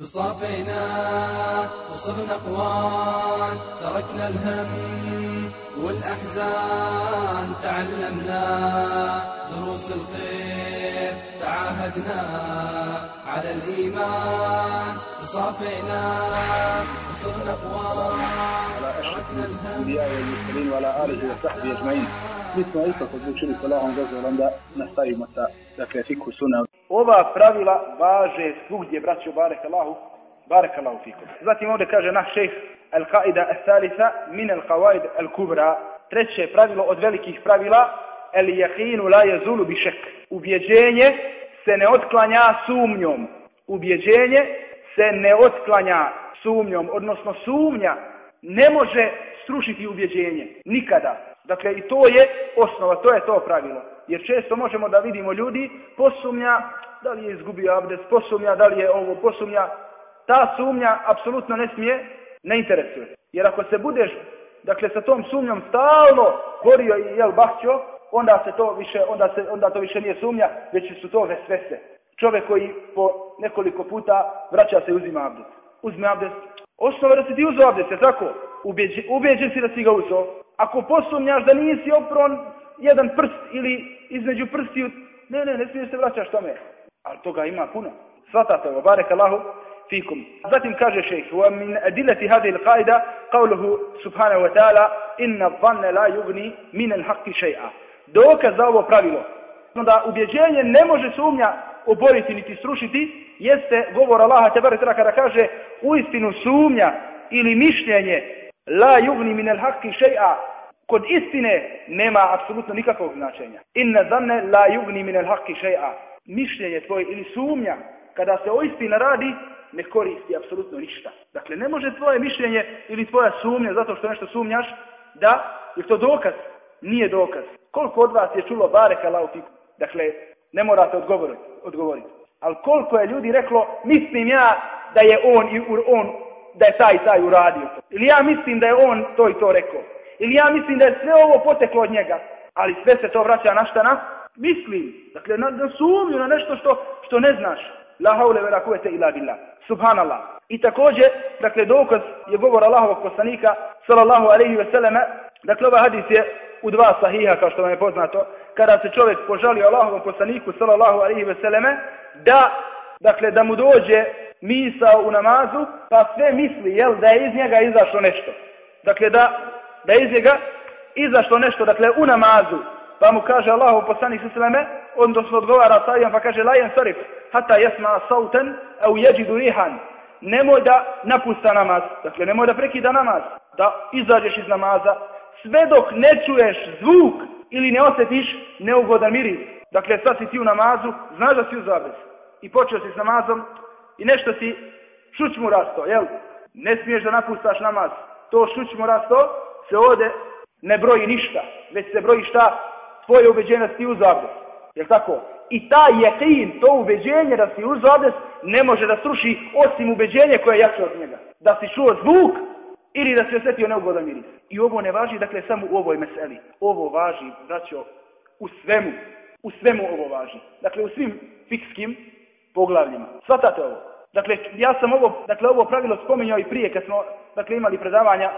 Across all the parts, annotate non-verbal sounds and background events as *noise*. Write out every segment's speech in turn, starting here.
تصافينا وصرنا اخوان تركنا الهم والأحزان تعلمنا دروس الخير تعاهدنا على الإيمان تصافينا وصرنا اخوان تركنا الهم والمسلمين وعلى آله وصحبه أجمعين. مثل ما تقول شنو صلاه عن جزء هولندا نحتاج متى؟ لك يفيك سنه Ova pravila važe svugdje, braćo, barek Allahu, barek Allahu fikum. Zatim ovdje kaže naš šejh Al-Qaida Al-Thalitha min Al-Qawaid Al-Kubra. Treće pravilo od velikih pravila El-Yaqinu la yazulu bi šek. Ubjeđenje se ne otklanja sumnjom. Ubjeđenje se ne otklanja sumnjom, odnosno sumnja ne može srušiti ubjeđenje. Nikada. Dakle, i to je osnova, to je to pravilo. Jer često možemo da vidimo ljudi, posumnja da li je izgubio abdest, posumnja da li je ovo, posumnja. Ta sumnja apsolutno ne smije, ne interesuje. Jer ako se budeš, dakle, sa tom sumnjom stalno borio i jel bahćo, onda se to više, onda se, onda to više nije sumnja, već su to vesvese. Čovjek koji po nekoliko puta vraća se i uzima abdest. Uzme abdest. Osnova da si ti uzeo abdest, tako? Ubeđen, si da si ga uzeo. Ako posumnjaš da nisi opron jedan prst ili između prstiju, ne, ne, ne smiješ se vraćaš tome. Ali toga ima puno. Svatate ovo, barek Allahu fikum. Zatim kaže šejh, wa min adilati hadhihi al-qaida qawluhu subhanahu wa ta'ala inna dhanna la yughni min al-haqqi shay'a. Dokaz za ovo pravilo, da ubjeđenje ne može sumnja oboriti niti srušiti, jeste govor Allaha te barek kada kaže u istinu sumnja ili mišljenje la yugni min al-haqqi shay'a kod istine nema apsolutno nikakvog značenja. Inna zanne la yugni min al-haqqi shay'a. Mišljenje tvoje ili sumnja kada se o istini radi ne koristi apsolutno ništa. Dakle, ne može tvoje mišljenje ili tvoja sumnja zato što nešto sumnjaš da je to dokaz. Nije dokaz. Koliko od vas je čulo bareka lautik? Dakle, ne morate odgovoriti. odgovoriti. Ali koliko je ljudi reklo, mislim ja da je on i on da je taj taj uradio. Ili ja mislim da je on to i to rekao. Ili ja mislim da je sve ovo poteklo od njega. Ali sve se to vraća na šta na? Mislim. Dakle, na, na sumnju, na nešto što, što ne znaš. La haule vera kuvete ila billah. Subhanallah. I također, dakle, dokaz je govor Allahovog poslanika, sallallahu alaihi ve selleme, dakle, ovaj hadis je u dva sahiha, kao što vam je poznato, kada se čovjek požalio Allahovom poslaniku, sallallahu alaihi ve selleme, da, dakle, da mu dođe misao u namazu, pa sve misli, jel, da je iz njega izašlo nešto. Dakle, da, da iz njega izašlo nešto, dakle, u namazu, pa mu kaže Allahu poslanik sallallahu odnosno odgovara sajam, pa kaže, lajen sarif, hata jesma sauten, au jeđidu rihan, nemoj da napusta namaz, dakle, nemoj da prekida namaz, da izađeš iz namaza, sve dok ne čuješ zvuk ili ne osjetiš neugodan miris. Dakle, sad si ti u namazu, znaš da si u zabez. I počeo si s namazom, i nešto si šućmu rasto, jel? Ne smiješ da napustaš namaz. To šućmu rasto se ovdje ne broji ništa, već se broji šta? Tvoje si uz abdest. Jel tako? I ta jeqin, to ubeđenje da si uz ne može da sruši osim ubeđenje koje je jače od njega. Da si čuo zvuk ili da si osjetio neugodan miris. I ovo ne važi, dakle, samo u ovoj meseli. Ovo važi, braćo, u svemu. U svemu ovo važi. Dakle, u svim fikskim poglavljima. Svatate ovo. Dakle, ja sam ovo, dakle, ovo pravilo spominjao i prije kad smo, dakle, imali predavanja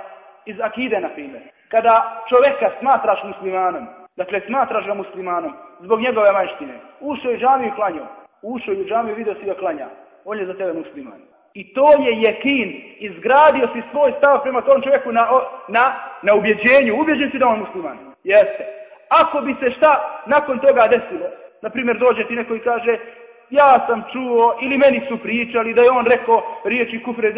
iz Akide, na primjer. Kada čovjeka smatraš muslimanom, dakle, smatraš ga muslimanom, zbog njegove majštine, ušao je džamiju i klanjao, ušao je u džamiju i vidio si ga klanja, on je za tebe musliman. I to je jekin, izgradio si svoj stav prema tom čovjeku na, na, na ubjeđenju, ubjeđen si da on musliman. Jeste. Ako bi se šta nakon toga desilo, na primjer dođe ti neko i kaže, ja sam čuo ili meni su pričali da je on rekao riječi kufre.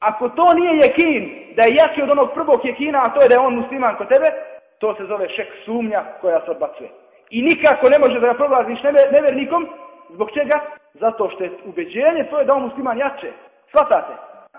Ako to nije jekin, da je jači od onog prvog jekina, a to je da je on musliman kod tebe, to se zove šek sumnja koja se odbacuje. I nikako ne može da ga proglaziš nevernikom, zbog čega? Zato što je ubeđenje tvoje da on musliman jače. Svatate.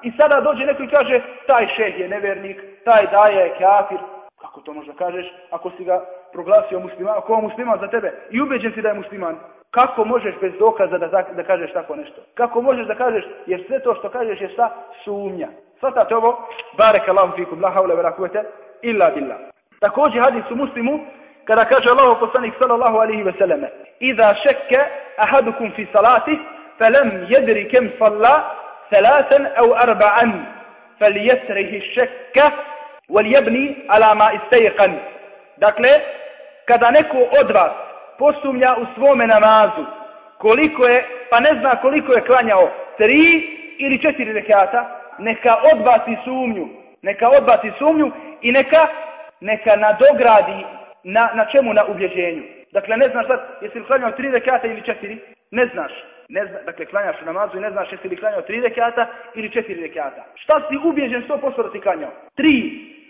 I sada dođe neko i kaže, taj šeh je nevernik, taj daje je kafir. Kako to možda kažeš ako si ga proglasio musliman, ako je musliman za tebe i ubeđen si da je musliman? Kako možeš bez dokaza da, da kažeš tako nešto? Kako možeš da kažeš, jer sve to što kažeš je šta? Sumnja. Svatate ovo? Barek Allahum fikum, la haule vera kuvete, illa billah. Također hadis u muslimu, kada kaže Allahu poslanik sallallahu alaihi ve selleme, Iza šekke ahadukum fi salati, felem jedri kem salla, ثلاثا أو أربعا فليسره الشك وليبني على ما استيقن Dakle, kada neko od vas posumnja u svome namazu, koliko je, pa ne zna koliko je klanjao, tri ili četiri rekata, neka odbaci sumnju, neka odbaci sumnju i neka, neka nadogradi na, na čemu na ubjeđenju. Dakle, ne znaš sad, jesi li klanjao tri rekata ili četiri? Ne znaš. Ne zna, dakle, klanjaš u namazu i ne znaš jesi li klanjao tri rekata ili četiri rekata. Šta si ubjeđen 100% da si klanjao? Tri.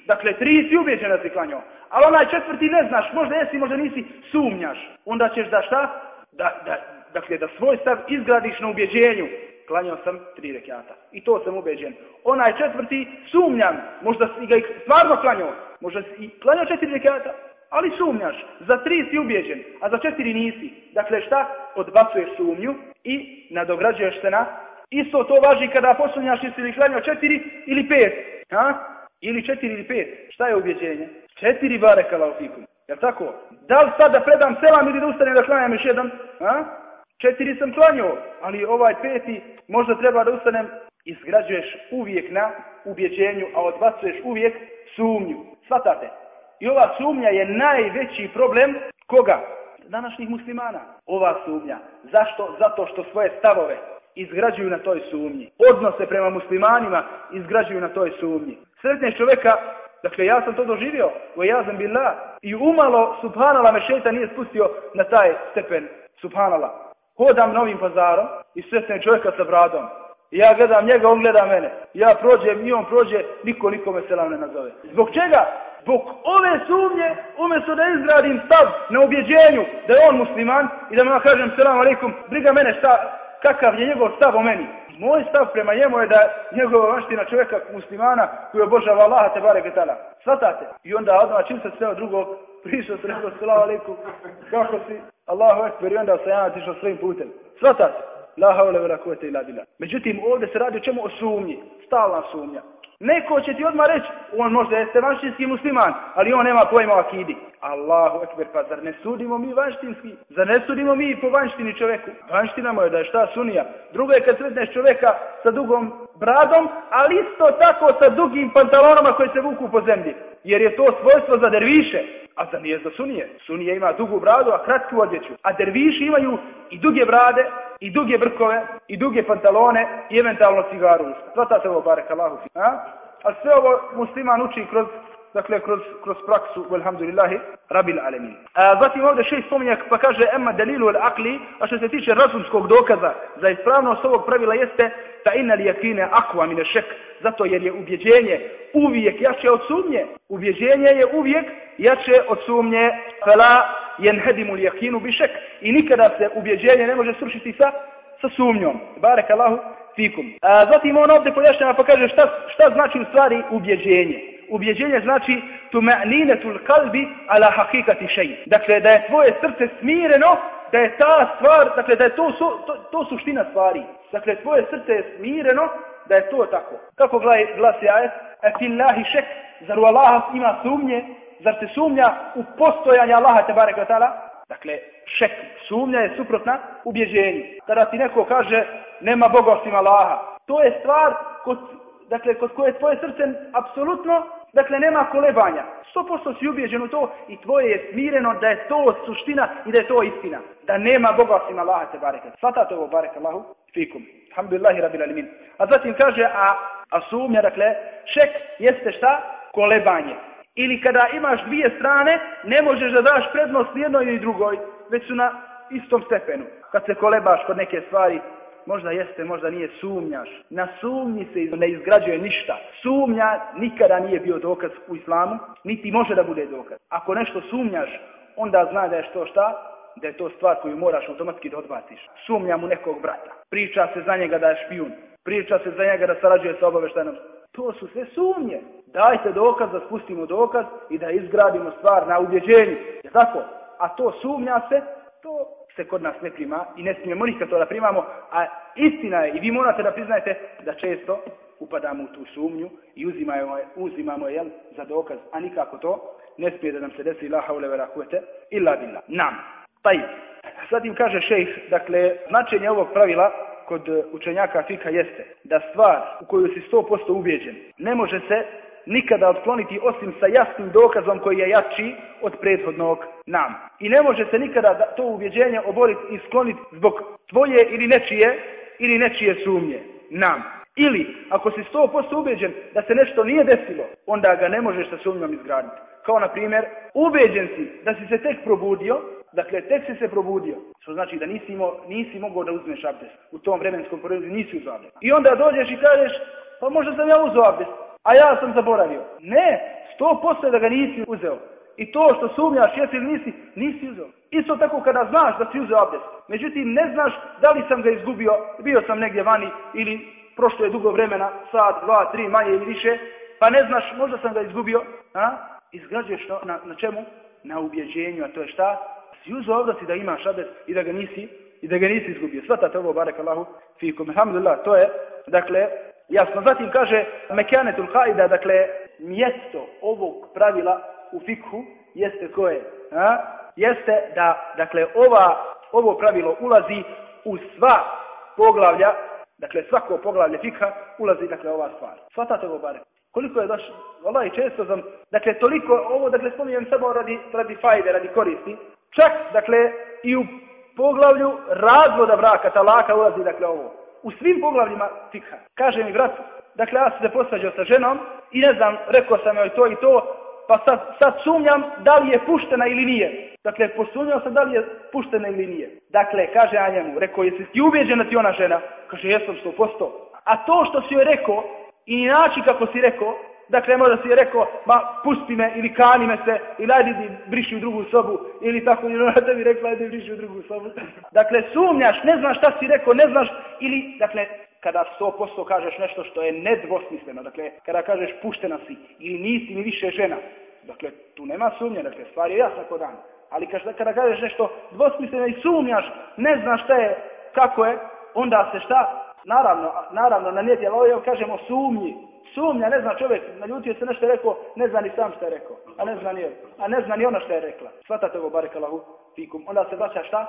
Dakle, tri si ubjeđen da si klanjao. Ali onaj četvrti ne znaš, možda jesi, možda nisi, sumnjaš. Onda ćeš da šta? Da, da, dakle, da svoj stav izgradiš na ubjeđenju. Klanjao sam tri rekata. I to sam ubeđen. Onaj četvrti sumnjam. Možda si ga stvarno klanjao. Možda si klanjao četiri rekata. Ali sumnjaš. Za tri si ubeđen, a za četiri nisi. Dakle, šta? Odbacuješ sumnju i nadograđuješ se na... Isto to važi kada posumnjaš jesi li klanjao četiri ili pet. Ha? Ili četiri ili pet. Šta je ubjeđenje? Četiri bare fikum. Jel tako? Da li sad da predam selam ili da ustanem da klanjam još jedan? A? Četiri sam klanjao, ali ovaj peti možda treba da ustanem. Izgrađuješ uvijek na ubjeđenju, a odbacuješ uvijek sumnju. Svatate? I ova sumnja je najveći problem koga? Današnjih muslimana. Ova sumnja. Zašto? Zato što svoje stavove izgrađuju na toj sumnji. Odnose prema muslimanima izgrađuju na toj sumnji. Sretneš čovjeka Dakle, ja sam to doživio, jazem billah, i umalo, subhanala, me nije spustio na taj stepen, subhanala. Hodam novim pazarom i sretnem čovjeka sa bradom. Ja gledam njega, on gleda mene. Ja prođem i on prođe, niko nikome selam ne nazove. Zbog čega? Zbog ove sumnje, umjesto da izgradim stav na ubjeđenju da je on musliman i da mu ja kažem selam alaikum, briga mene šta, kakav je njegov stav o meni. Moj stav prema njemu je da njegova vanština čovjeka muslimana koji obožava Allaha te bare getala. Svatate? I onda odmah čim se sve drugog prišao se rekao salamu alaikum. Kako si? Allahu ekber i onda sam ja svojim putem. Svatate? La haule vela kuvvete illa billah. Međutim, ovdje se radi o čemu? O sumnji. Stalna sumnja. Neko će ti odmah reći, on možda jeste vanštinski musliman, ali on nema pojma o akidi. Allahu ekber, pa zar ne sudimo mi vanštinski? Zar ne sudimo mi po vanštini čovjeku? Vanština mu je da je šta sunija. Drugo je kad sretneš čovjeka sa dugom bradom, ali isto tako sa dugim pantalonama koji se vuku po zemlji. Jer je to svojstvo za derviše. A za nije za sunije. Sunije ima dugu bradu, a kratku odjeću. A derviši imaju i duge brade, i duge brkove, i duge pantalone, i eventualno cigaru. Svatate ovo, barek Allahu. A? a sve ovo musliman uči kroz dakle kroz, kroz praksu alhamdulillahi rabil alamin. A zatim ovdje šest spominja pa kaže emma dalilu al akli, a što se tiče razumskog dokaza za ispravnost ovog pravila jeste ta inna li yakine akwa min shak zato jer je ubjeđenje uvijek jače od sumnje. Ubjeđenje je uvijek jače od sumnje. Fala yanhadimu al-yaqinu bi shak. I nikada se ubjeđenje ne može srušiti sa sa sumnjom. Barek Allahu fikum. A zatim on ovdje pojašnjava pa kaže šta, šta znači u stvari ubjeđenje ubjeđenje znači tuma'ninetul kalbi ala hakikati šeji. Dakle, da je tvoje srce smireno, da je ta stvar, dakle, da je to, to, to suština stvari. Dakle, tvoje srce je smireno, da je to tako. Kako glasi ajet? E fillahi šek, zar u Allaha ima sumnje? Zar se sumnja u postojanje Allaha te barek Dakle, šek, sumnja je suprotna ubjeđenju. Kada ti neko kaže, nema Boga osim Allaha. To je stvar kod, dakle, kod koje tvoje srce apsolutno Dakle, nema kolebanja. 100% si ubijeđen u to i tvoje je smireno da je to suština i da je to istina. Da nema Boga osim Allaha te bareka. Svatate ovo bareka Allahu fikum. Alhamdulillahi rabbil alimin. A zatim kaže, a, a sumnja, dakle, šek jeste šta? Kolebanje. Ili kada imaš dvije strane, ne možeš da daš prednost jednoj ili drugoj, već su na istom stepenu. Kad se kolebaš kod neke stvari, možda jeste, možda nije, sumnjaš. Na sumnji se ne izgrađuje ništa. Sumnja nikada nije bio dokaz u islamu, niti može da bude dokaz. Ako nešto sumnjaš, onda zna da je što šta, da je to stvar koju moraš automatski da odbaciš. Sumnja mu nekog brata. Priča se za njega da je špijun. Priča se za njega da sarađuje sa obaveštajnom. To su sve sumnje. Dajte dokaz da spustimo dokaz i da izgradimo stvar na ubjeđenju. Je tako? A to sumnja se, to se kod nas ne prima i ne smijemo nikad to da primamo, a istina je i vi morate da priznajete da često upadamo u tu sumnju i uzimamo je, uzimamo je za dokaz, a nikako to ne smije da nam se desi la haule vera kuvete illa billah. Nam. Taj. Sad im kaže šejh, dakle, značenje ovog pravila kod učenjaka fika jeste da stvar u koju si 100% ubijeđen ne može se nikada otkloniti osim sa jasnim dokazom koji je jači od prethodnog nam. I ne može se nikada to ubjeđenje oboriti i skloniti zbog tvoje ili nečije ili nečije sumnje nam. Ili, ako si 100% ubeđen da se nešto nije desilo, onda ga ne možeš sa sumnjom izgraditi. Kao na primjer, ubeđen si da si se tek probudio, dakle tek si se probudio, što znači da nisi, imao, nisi mogao da uzmeš abdest. U tom vremenskom periodu nisi uzao. I onda dođeš i kažeš, pa možda sam ja uzeo abdest, a ja sam zaboravio. Ne, sto posto da ga nisi uzeo. I to što sumnjaš jesi ili nisi, nisi uzeo. Isto tako kada znaš da si uzeo abdest. Međutim, ne znaš da li sam ga izgubio, bio sam negdje vani ili prošlo je dugo vremena, sat, dva, tri, manje ili više, pa ne znaš, možda sam ga izgubio, a? Izgrađuješ na, na čemu? Na ubjeđenju, a to je šta? Si uzeo abdest da imaš abdest i da ga nisi, i da ga nisi izgubio. Svatate ovo, barek Allahu, fikum. Alhamdulillah, to je, dakle, jasno. Zatim kaže mekanetul haida, dakle, mjesto ovog pravila u fikhu jeste koje? A? Jeste da, dakle, ova, ovo pravilo ulazi u sva poglavlja, dakle, svako poglavlje fikha ulazi, dakle, ova stvar. Svatate ovo bare. Koliko je došlo, ovaj često sam, dakle, toliko, ovo, dakle, spominjem samo radi, radi fajde, radi koristi. Čak, dakle, i u poglavlju razvoda braka, talaka ulazi, dakle, ovo u svim poglavljima fikha. Kaže mi brat, dakle ja sam se posvađao sa ženom i ne znam, rekao sam joj to i to, pa sad, sad sumnjam da li je puštena ili nije. Dakle, posumnjao sam da li je puštena ili nije. Dakle, kaže ja rekao, jesi ti da ti ona žena? Kaže, jesam sto posto. A to što si joj rekao i način kako si rekao, Dakle, možda si je rekao, ma pusti me ili kani me se ili ajde briši u drugu sobu ili tako ili ona tebi rekla ajde briši u drugu sobu. *laughs* Dakle, sumnjaš, ne znaš šta si rekao, ne znaš ili, dakle, kada sto posto kažeš nešto što je nedvosmisleno, dakle, kada kažeš puštena si ili nisi ni više žena, dakle, tu nema sumnje, dakle, stvar je jasna kod dan. Ali kada, kažeš nešto dvosmisleno i sumnjaš, ne znaš šta je, kako je, onda se šta? Naravno, naravno, na nedjelo, kažemo sumnji, Sumnja, ne zna čovjek, naljutio se nešto rekao, ne zna ni sam što je rekao, a ne zna ni, a ne zna ni ono što je rekla. Svatate ovo barekalahu fikum. Onda se vraćaš šta?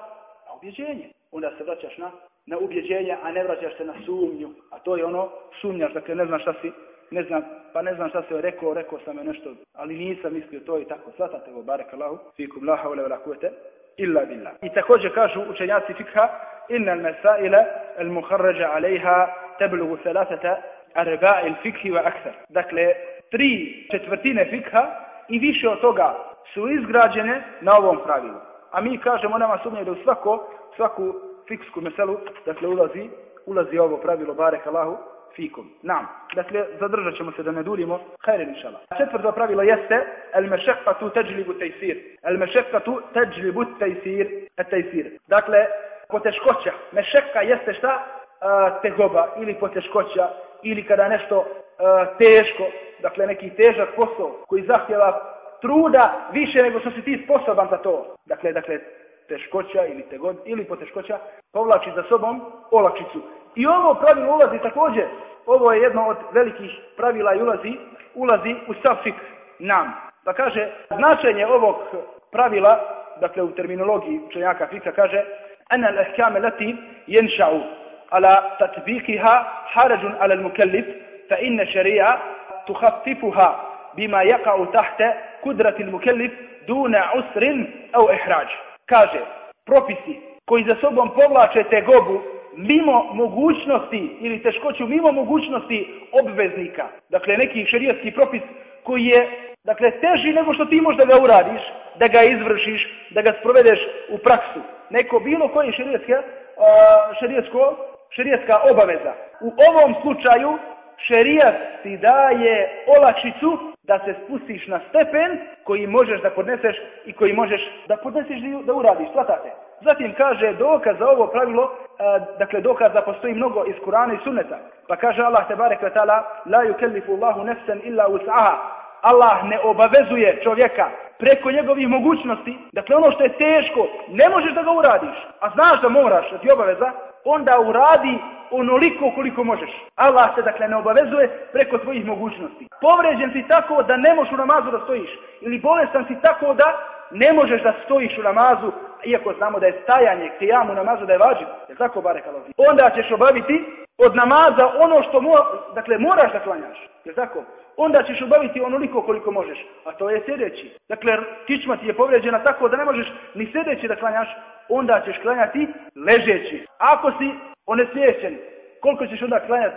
Na ubjeđenje. Onda se vraćaš na, na ubjeđenje, a ne vraćaš se na sumnju. A to je ono, sumnjaš, dakle ne znaš šta si, ne znam, pa ne znam šta se rekao, rekao sam je nešto, ali nisam mislio to i tako. Svatate ovo barekalahu fikum, la havle vela kuvete, illa billah. I također kažu učenjaci fikha, inna al-masaila al-muharraja alejha teblugu thalathata četvrtine fikha i više od toga su izgrađene na ovom pravilu. A mi kažemo nama sumnje da u svako, svaku fiksku meselu, dakle, ulazi, ulazi ovo pravilo barek Allahu fikum. Nam. Dakle, zadržat ćemo se da ne durimo. Hajre, inšala. Četvrto pravilo jeste el mešekatu teđlibu tejsir. El mešekatu teđlibu tejsir. tejsir. Dakle, poteškoća. Mešeka jeste šta? tegoba ili poteškoća ili kada nešto uh, teško, dakle neki težak posao koji zahtjeva truda više nego što si ti sposoban za to. Dakle, dakle, teškoća ili tegod ili poteškoća povlači za sobom olakšicu. I ovo pravilo ulazi također, ovo je jedno od velikih pravila i ulazi, ulazi u safik nam. Pa kaže, značenje ovog pravila, dakle u terminologiji učenjaka fika kaže, ana al-ahkam lati yansha'u على تطبيقها حرج على المكلف فإن الشريعة تخففها بما يقع تحت قدرة المكلف دون عسر أو إحراج kaže propisi koji za sobom povlače tegobu mimo mogućnosti ili teškoću mimo mogućnosti obveznika. Dakle, neki šerijatski propis koji je dakle, teži nego što ti možda ga uradiš, da ga izvršiš, da ga sprovedeš u praksu. Neko bilo koji šerijatsko šerijetska obaveza. U ovom slučaju šerijat ti daje olakšicu da se spustiš na stepen koji možeš da podneseš i koji možeš da podneseš da uradiš. Svatate. Zatim kaže dokaz za ovo pravilo, dakle dokaz da postoji mnogo iz Kurana i Sunneta. Pa kaže Allah te barek ta'ala la yukellifu Allahu nefsen illa us'aha. Allah ne obavezuje čovjeka preko njegovih mogućnosti. Dakle ono što je teško, ne možeš da ga uradiš, a znaš da moraš, da ti obaveza, onda uradi onoliko koliko možeš. Allah se dakle ne obavezuje preko tvojih mogućnosti. Povređen si tako da ne možeš u namazu da stojiš. Ili bolestan si tako da ne možeš da stojiš u namazu, iako znamo da je stajanje kijamu namazu da je vađiv, je tako bare Onda ćeš obaviti od namaza ono što mo, dakle, moraš da klanjaš, je tako? Onda ćeš obaviti onoliko koliko možeš, a to je sljedeći. Dakle, kičma ti je povrijeđena tako da ne možeš ni sljedeći da klanjaš, onda ćeš klanjati ležeći. Ako si onesvješćen, koliko ćeš onda klanjati?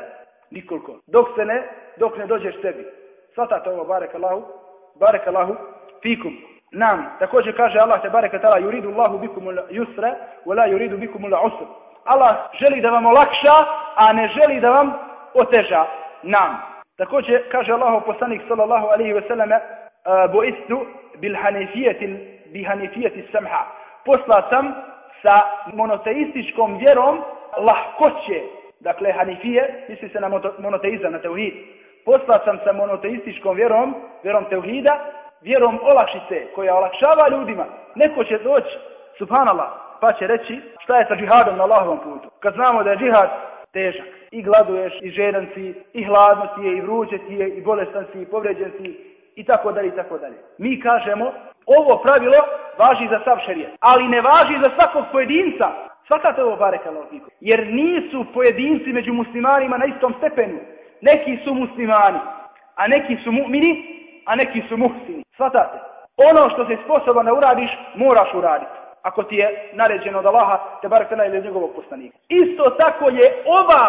Nikoliko. Dok se ne, dok ne dođeš sebi. Svatate ovo, barek Allahu, barek Allahu, fikum. Nam, također kaže Allah te barek tala, yuridu Allahu bikum yusra, wala yuridu bikum usra. Allah želi da vam olakša, a ne želi da vam oteža. Nam. Također kaže Allah poslanik sallallahu alaihi ve selleme, boistu bil hanifijeti, bi hanifijeti samha. Posla sam sa monoteističkom vjerom lahkoće. Dakle, hanifije, misli se na monoteizam, na teuhid. Posla sam sa monoteističkom vjerom, vjerom teuhida, vjerom olakšice, koja olakšava ljudima. Neko će doći, subhanallah, pa će reći šta je sa džihadom na Allahovom putu. Kad znamo da je džihad težak, i gladuješ, i žedan si, i hladno ti je, i vruće ti je, i bolestan si, i povređen si, i tako dalje, i tako dalje. Mi kažemo, ovo pravilo važi za sav šerijet, ali ne važi za svakog pojedinca. Svakate ovo bareka Jer nisu pojedinci među muslimanima na istom stepenu. Neki su muslimani, a neki su mu'mini, a neki su muhsini. Svatate. Ono što si sposoban da uradiš, moraš uraditi. Ako ti je naređeno od Allaha, te barek ili od njegovog poslanika. Isto tako je ova,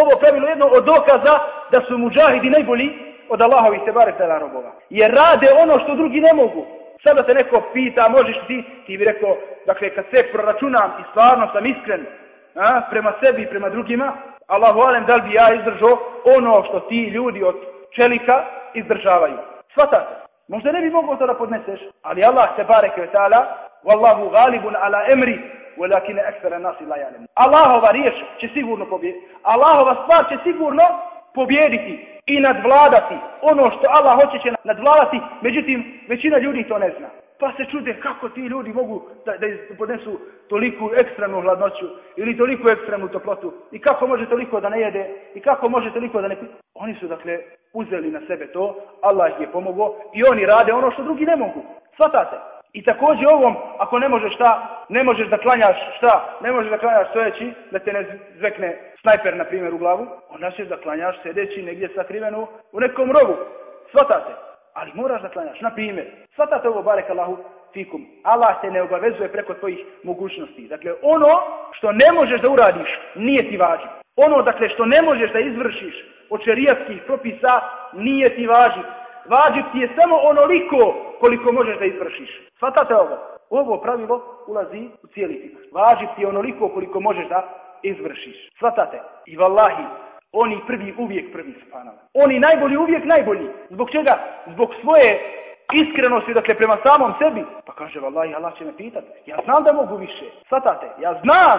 ovo pravilo jedno od dokaza da su muđahidi najbolji od Allahovih te barek robova. Jer rade ono što drugi ne mogu. Sada te neko pita, možeš ti, ti bi rekao, dakle, kad se proračunam i stvarno sam iskren a, prema sebi i prema drugima, Allahu alem da li bi ja izdržao ono što ti ljudi od čelika izdržavaju. Svatate. Možda ne bi mogao to da podneseš, ali Allah te bareke Wallahu galibun ala emri, velakine ekstra nasi la Allahova riječ će sigurno pobjediti. Allahova stvar će sigurno pobjediti i nadvladati. Ono što Allah hoće će nadvladati, međutim, većina ljudi to ne zna. Pa se čude kako ti ljudi mogu da, da podnesu toliku ekstremnu hladnoću ili toliku ekstremnu toplotu i kako može toliko da ne jede i kako može toliko da ne... Oni su dakle uzeli na sebe to, Allah ih je pomogao i oni rade ono što drugi ne mogu. Svatate? I također ovom, ako ne možeš šta, ne možeš da klanjaš šta, ne možeš da klanjaš stojeći, da te ne zvekne snajper, na primjer, u glavu, onda ćeš da klanjaš sedeći negdje sakrivenu u nekom rovu. Svatate? Ali moraš da klanjaš. Na primjer, svatate ovo barek Allahu fikum. Allah te ne obavezuje preko tvojih mogućnosti. Dakle, ono što ne možeš da uradiš, nije ti važno. Ono, dakle, što ne možeš da izvršiš od šerijatskih propisa, nije ti važi. Važi ti je samo onoliko koliko možeš da izvršiš. Svatate ovo. Ovo pravilo ulazi u cijeli ti. Važi ti je onoliko koliko možeš da izvršiš. Svatate. I vallahi, oni prvi uvijek prvi subhanallah. Oni najbolji uvijek najbolji. Zbog čega? Zbog svoje iskrenosti, dakle, prema samom sebi. Pa kaže, vallahi, Allah će me pitati. Ja znam da mogu više. Svatate. Ja znam.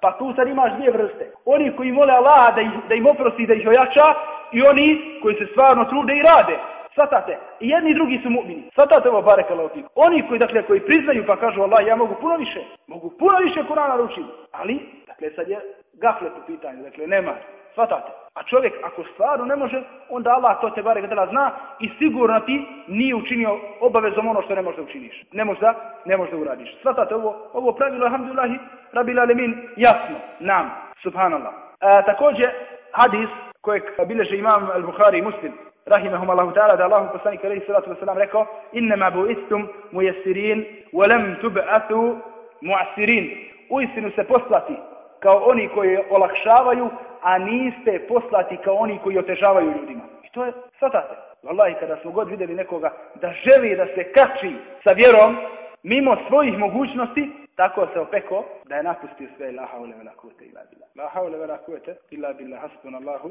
Pa tu sad imaš dvije vrste. Oni koji mole Allah da, da im oprosti, da ih ojača i oni koji se stvarno trude i rade. Svatate. I jedni i drugi su mu'mini. Svatate ovo barek Oni koji, dakle, koji priznaju pa kažu Allah, ja mogu puno više. Mogu puno više Kurana naučiti. Ali, dakle, sad je gaflet u pitanju. Dakle, nema. Svatate. A čovjek ako stvarno ne može, onda Allah to te bare da zna i sigurno ti nije učinio obavezom ono što ne može da učiniš. Ne može da, ne može da uradiš. Svatate ovo, ovo pravilo, alhamdulillahi, rabil alemin, jasno, nam, subhanallah. E, također, hadis kojeg bileže imam al-Bukhari i muslim, rahimahum Allahu ta'ala, da Allahu poslanik alaihi salatu wasalam rekao, innama bu istum mujesirin, walam tub'atu mu'asirin. Uistinu se poslati kao oni koji olakšavaju, a niste poslati kao oni koji otežavaju ljudima. I to je, svatate. Wallahi, kada smo god vidjeli nekoga da želi da se kači sa vjerom, mimo svojih mogućnosti, tako se opeko da je napustio sve la haule vela kuvete illa billah. La haule vela kuvete illa billah hasbun Allahu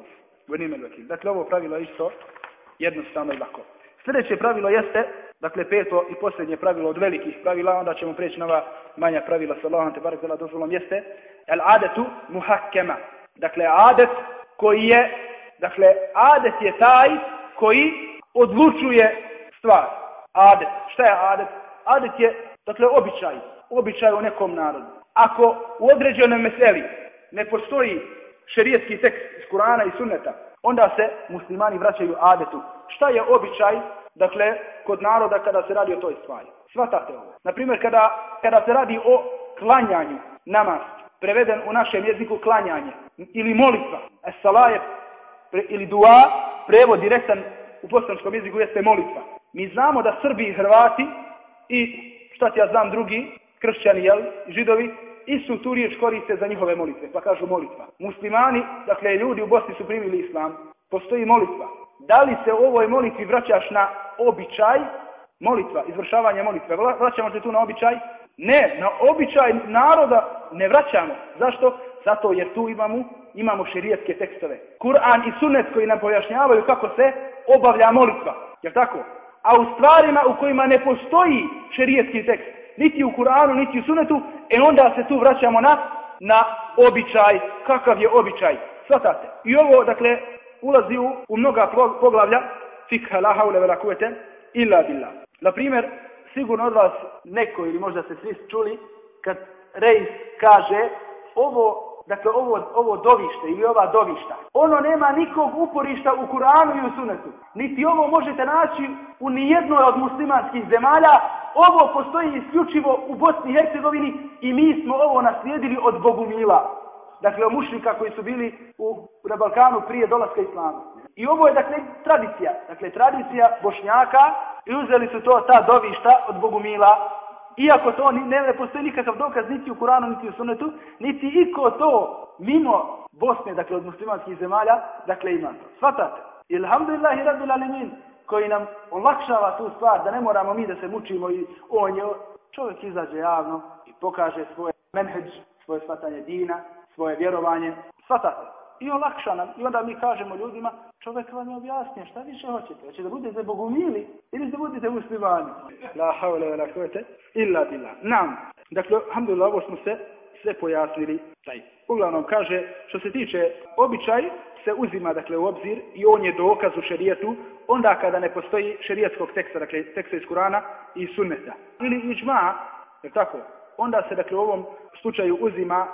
venimel vekil. Dakle, ovo pravilo je isto jednostavno i lako. Sljedeće pravilo jeste, dakle peto i posljednje pravilo od velikih pravila, onda ćemo preći na ova manja pravila sa Allahom te barek dozvolom, jeste el adetu muhakkema. Dakle, adet koji je, dakle, adet je taj koji odlučuje stvar. Adet. Šta je adet? Adet je, dakle, običaj. Običaj u nekom narodu. Ako u određenoj meseli ne postoji šerijetski tekst iz Kurana i Sunneta, onda se muslimani vraćaju adetu. Šta je običaj Dakle, kod naroda kada se radi o toj stvari. Svatate ovo. Naprimjer, kada, kada se radi o klanjanju namaz, preveden u našem jeziku klanjanje ili molitva, esalaje ili dua, prevod direktan u bosanskom jeziku jeste molitva. Mi znamo da Srbi i Hrvati i šta ti ja znam drugi, kršćani, jel, židovi, istu tu riječ koriste za njihove molitve, pa kažu molitva. Muslimani, dakle ljudi u Bosni su primili islam, postoji molitva. Da li se u ovoj molitvi vraćaš na običaj, molitva, izvršavanje molitve, vraćamo se tu na običaj? Ne, na običaj naroda ne vraćamo. Zašto? Zato jer tu imamo, imamo širijetske tekstove. Kur'an i sunnet koji nam pojašnjavaju kako se obavlja molitva. Jel tako? A u stvarima u kojima ne postoji šerijetski tekst, niti u Kur'anu, niti u sunetu, e onda se tu vraćamo na, na običaj. Kakav je običaj? Svatate. I ovo, dakle, ulazi u, u mnoga poglavlja fikha la haule vela kuvete illa billah. Na primjer, sigurno od vas neko ili možda ste svi čuli kad Reis kaže ovo Dakle, ovo, ovo dovište ili ova dovišta. Ono nema nikog uporišta u Kuranu i u Sunetu. Niti ovo možete naći u nijednoj od muslimanskih zemalja. Ovo postoji isključivo u Bosni i Hercegovini i mi smo ovo naslijedili od Bogumila. Dakle, mušnika koji su bili u, na Balkanu prije dolaska islama. I ovo je, dakle, tradicija. Dakle, tradicija Bošnjaka i uzeli su to, ta dovišta od Bogumila iako to ne, ne postoji nikakav dokaz niti u Kuranu, niti u Sunetu, niti iko to mimo Bosne, dakle od muslimanskih zemalja, dakle ima to. Svatate. Ilhamdulillahi rabbil alimin, koji nam olakšava tu stvar, da ne moramo mi da se mučimo i on je, čovjek izađe javno i pokaže svoje menheđ, svoje shvatanje dina, svoje vjerovanje. Svatate. I olakša nam. I onda mi kažemo ljudima, čovjek vam je objasnio šta više hoćete. Hoće da budete bogumili ili da budete muslimani. La havle la kvete illa billah. Nam. Dakle, alhamdulillah, ovo smo se sve pojasnili. Taj. Uglavnom kaže, što se tiče običaj, se uzima dakle u obzir i on je dokaz u šerijetu onda kada ne postoji šerijatskog teksta, dakle teksta iz Kurana i sunneta. Ili iđma, je tako? Onda se dakle u ovom slučaju uzima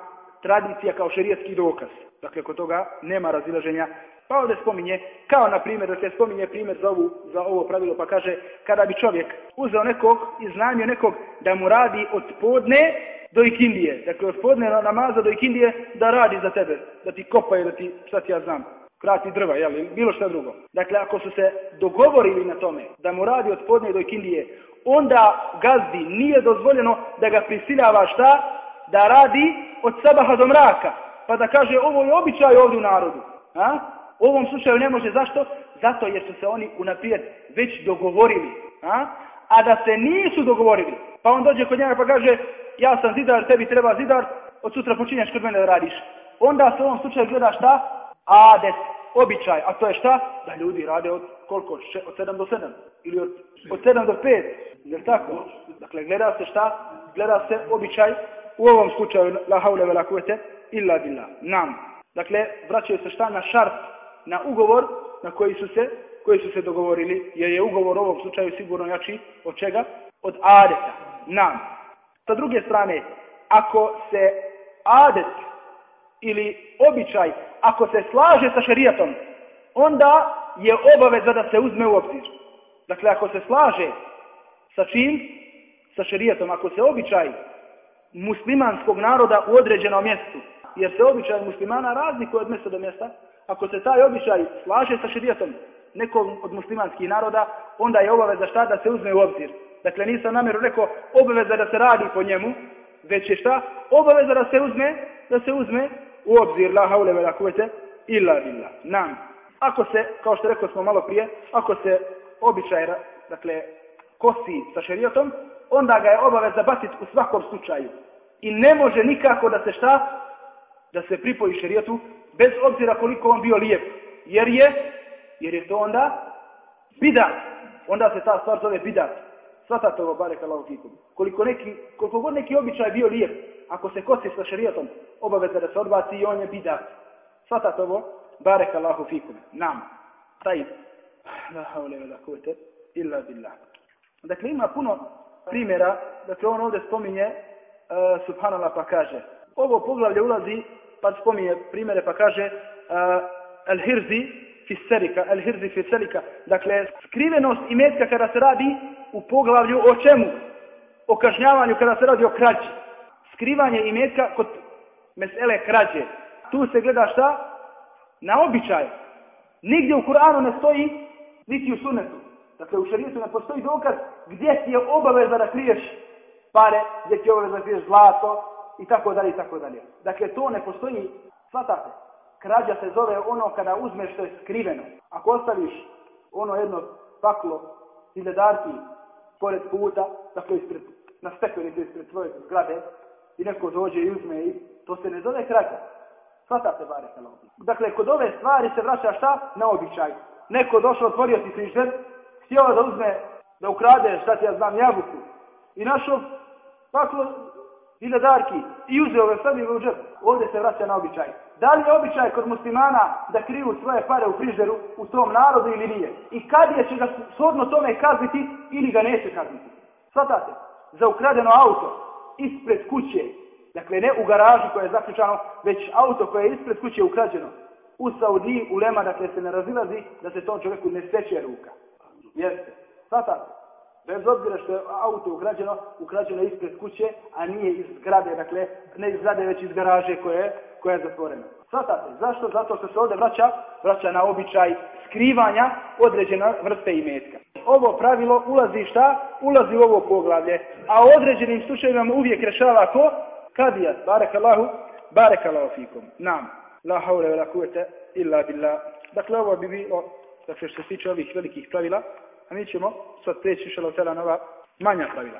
tradicija kao šerijatski dokaz. Dakle, kod toga nema razilaženja. Pa ovdje spominje, kao na primjer, da se spominje primjer za, ovu, za ovo pravilo, pa kaže, kada bi čovjek uzeo nekog i znamio nekog da mu radi od podne do ikindije, dakle od podne namaza do ikindije, da radi za tebe, da ti kopaje, da ti, šta ti ja znam, krati drva, jel, bilo šta drugo. Dakle, ako su se dogovorili na tome da mu radi od podne do ikindije, onda gazdi nije dozvoljeno da ga prisiljava šta? Da radi od sabaha do mraka. Pa da kaže, ovo je običaj ovdje u narodu. A? U ovom slučaju ne može. Zašto? Zato jer su se oni unaprijed već dogovorili. A? a da se nisu dogovorili. Pa on dođe kod njega pa kaže, ja sam zidar, tebi treba zidar, od sutra počinješ kod mene da radiš. Onda se u ovom slučaju gleda šta? Adet, običaj. A to je šta? Da ljudi rade od koliko? Od 7 do 7. Ili od, od 7 do 5. Jel tako? Dakle, gleda se šta? Gleda se običaj u ovom slučaju la haule vela kuvete illa billah. Nam. Dakle, vraćaju se šta na šart, na ugovor na koji su se koji su se dogovorili, jer je ugovor u ovom slučaju sigurno jači od čega? Od adeta. Nam. Sa druge strane, ako se adet ili običaj, ako se slaže sa šerijatom, onda je obaveza da se uzme u obzir. Dakle, ako se slaže sa čim? Sa šerijatom. Ako se običaj muslimanskog naroda u određenom mjestu, jer se običaj muslimana razlikuje od mjesta do mjesta, ako se taj običaj slaže sa širijetom nekog od muslimanskih naroda, onda je obaveza šta da se uzme u obzir. Dakle, nisam namjeru rekao obaveza da se radi po njemu, već je šta? Obaveza da se uzme, da se uzme u obzir, la haule vela kuvete, illa billah. Nam. Ako se, kao što rekao smo malo prije, ako se običaj, dakle, kosi sa šerijetom, onda ga je obaveza baciti u svakom slučaju. I ne može nikako da se šta? Da se pripoji šerijetu, bez obzira koliko on bio lijep. Jer je, jer je to onda bidat. Onda se ta stvar zove bidat. Svatate ovo, barek Koliko, neki, koliko god neki običaj bio lijep, ako se kosi sa šerijetom, obaveza da se odbaci i on je bidat. Svatate ovo, barek Allahu fikum. Nam. Taj. La haule illa billah. Dakle, ima puno primjera, dakle on ovdje spominje, uh, subhanallah pa kaže, ovo poglavlje ulazi, pa spominje primjere pa kaže, uh, Al-Hirzi fiserika, el hirzi fiserika. Dakle, skrivenost imetka kada se radi u poglavlju o čemu? O kažnjavanju kada se radi o krađi. Skrivanje imetka kod mesele krađe. Tu se gleda šta? Na običaj. Nigdje u Kur'anu ne stoji, niti u sunetu. Dakle, u šarijetu ne postoji dokaz gdje ti je obaveza da kriješ pare, gdje ti je obaveza da kriješ zlato i tako dalje i tako dalje. Dakle, to ne postoji, shvatate. Krađa se zove ono kada uzmeš što je skriveno. Ako ostaviš ono jedno paklo hiljadarki pored puta, dakle ispred, na stepenicu ispred svoje zgrade, i neko dođe i uzme i to se ne zove krađa. Svatate bare Dakle, kod ove stvari se vraća šta? Na običaj. Neko došao, otvorio ti frižder, htio da uzme, da ukrade, šta ti ja znam, jabuku. I našao paklo hiljadarki i uzeo ga sad u džep. Ovdje se vraća na običaj. Da li je običaj kod muslimana da kriju svoje pare u frižderu u tom narodu ili nije? I kad je će ga shodno tome kazniti ili ga neće kazniti? Svatate, za ukradeno auto ispred kuće, dakle ne u garažu koje je zaključano, već auto koje je ispred kuće ukrađeno. U Saudiji, u Lema, dakle se ne razilazi da se tom čovjeku ne steče ruka. Jeste. Svatate. Bez obzira što je auto ukrađeno, ukrađeno ispred kuće, a nije iz zgrade, dakle, ne iz zgrade, već iz garaže koje, koja je zatvorena. Svatate, zašto? Zato što se ovdje vraća, vraća na običaj skrivanja određena vrste imetka. Ovo pravilo ulazi šta? Ulazi u ovo poglavlje. A u određenim slučajevima uvijek rešava ko? Kadija. Barekallahu, barekallahu fikum. Nam. La haule la kuvete illa billah. Dakle, ovo bi bilo, dakle, što se tiče ovih velikih pravila, a mi ćemo sad preći šalo na ova manja pravila.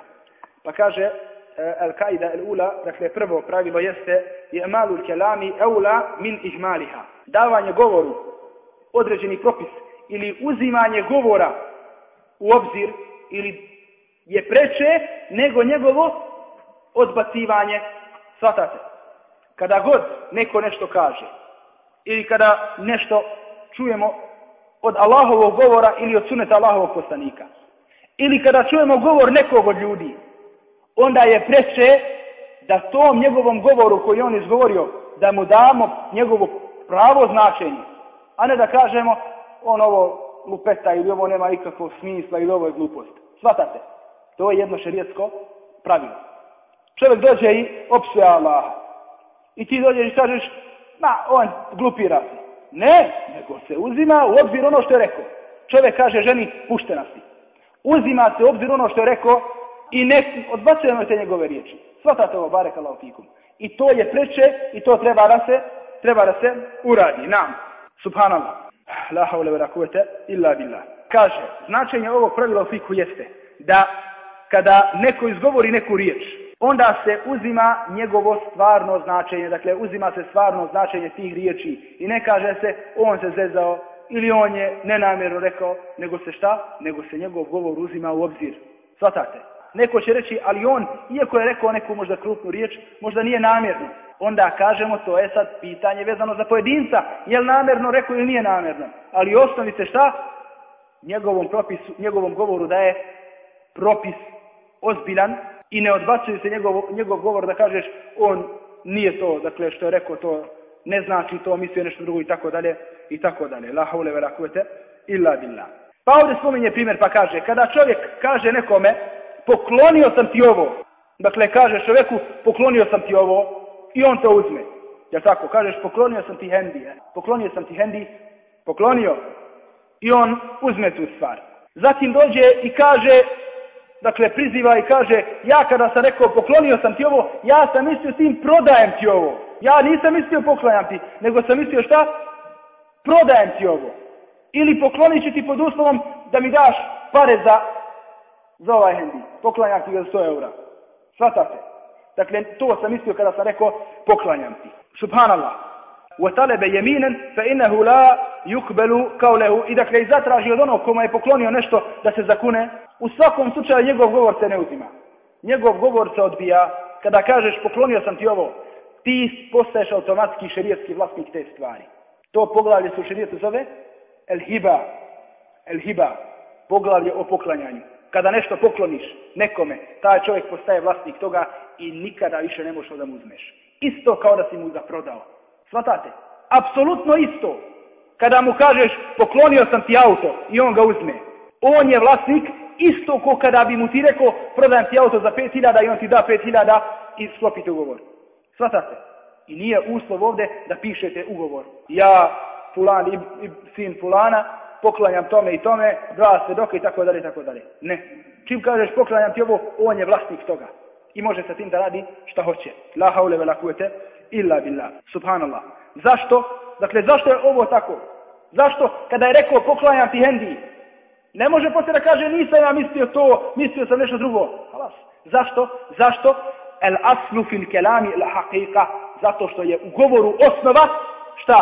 Pa kaže, al-kaida al-ula, dakle prvo pravilo jeste je malul kelami eula min ihmaliha. Davanje govoru određeni propis ili uzimanje govora u obzir ili je preče nego njegovo odbacivanje. Svatate. Kada god neko nešto kaže ili kada nešto čujemo od Allahovog govora ili od suneta Allahovog poslanika ili kada čujemo govor nekog od ljudi onda je preče da tom njegovom govoru koji on izgovorio, da mu damo njegovo pravo značenje, a ne da kažemo on ovo lupeta ili ovo nema ikakvog smisla ili ovo je glupost. Svatate, to je jedno šerijetsko pravilo. Čovjek dođe i opsuje Allaha. I ti dođeš i kažeš, ma, on glupira se. Ne, nego se uzima u obzir ono što je rekao. Čovjek kaže ženi, puštena si. Uzima se u obzir ono što je rekao i ne odbacujemo te njegove riječi. Svatate ovo, barek Allah fikum. I to je preče i to treba da se, treba da se uradi. Nam, subhanallah, la haule kuvvete illa billah. Kaže, značenje ovog pravila u fiku jeste da kada neko izgovori neku riječ, onda se uzima njegovo stvarno značenje, dakle uzima se stvarno značenje tih riječi i ne kaže se on se zezao ili on je nenamjerno rekao, nego se šta? Nego se njegov govor uzima u obzir. Svatate? Neko će reći, ali on, iako je rekao neku možda krupnu riječ, možda nije namjerno. Onda kažemo, to je sad pitanje vezano za pojedinca, je li namjerno rekao ili nije namjerno. Ali osnovice šta? Njegovom, propisu, njegovom govoru da je propis ozbiljan i ne odbacuje se njegov, njegov govor da kažeš on nije to, dakle što je rekao to ne znači to, mislio nešto drugo i tako dalje i tako dalje. La haule illa billah. Pa ovdje spominje primjer pa kaže, kada čovjek kaže nekome, poklonio sam ti ovo. Dakle, kažeš čovjeku, poklonio sam ti ovo i on to uzme. Ja tako, kažeš, poklonio sam ti hendi. Poklonio sam ti hendi, poklonio i on uzme tu stvar. Zatim dođe i kaže, dakle, priziva i kaže, ja kada sam rekao poklonio sam ti ovo, ja sam mislio s tim prodajem ti ovo. Ja nisam mislio poklanjam ti, nego sam mislio šta? Prodajem ti ovo. Ili poklonit ću ti pod uslovom da mi daš pare za za ovaj hendi. Poklanjam ti ga za 100 eura. Svatate. Dakle, to sam mislio kada sam rekao poklanjam ti. Subhanallah. وَطَلَبَ يَمِينًا فَإِنَّهُ لَا yukbelu kao lehu i dakle i zatraži od onog koma je poklonio nešto da se zakune, u svakom slučaju njegov govor se ne uzima. Njegov govor se odbija kada kažeš poklonio sam ti ovo, ti postaješ automatski šerijetski vlasnik te stvari. To poglavlje su u zove El Hiba. El Hiba. Poglavlje o poklanjanju. Kada nešto pokloniš nekome, taj čovjek postaje vlasnik toga i nikada više ne možeš da mu uzmeš. Isto kao da si mu zaprodao. Svatate? Apsolutno isto. Kada mu kažeš poklonio sam ti auto i on ga uzme. On je vlasnik isto ko kada bi mu ti rekao prodajem ti auto za 5000 i on ti da 5000 i sklopite ugovor. Svatate? I nije uslov ovdje da pišete ugovor. Ja, fulan i, i sin fulana, poklanjam tome i tome, dva svedoka i tako dalje i tako dalje. Ne. Čim kažeš poklanjam ti ovo, on je vlasnik toga. I može sa tim da radi šta hoće. La haule vela kuvete illa billah. Subhanallah. Zašto? Dakle, zašto je ovo tako? Zašto? Kada je rekao poklanjam ti hendi, ne može poslije da kaže nisam ja mislio to, mislio sam nešto drugo. Halas. Zašto? Zašto? El aslu fil kelami el haqiqa. Zato što je u govoru osnova šta?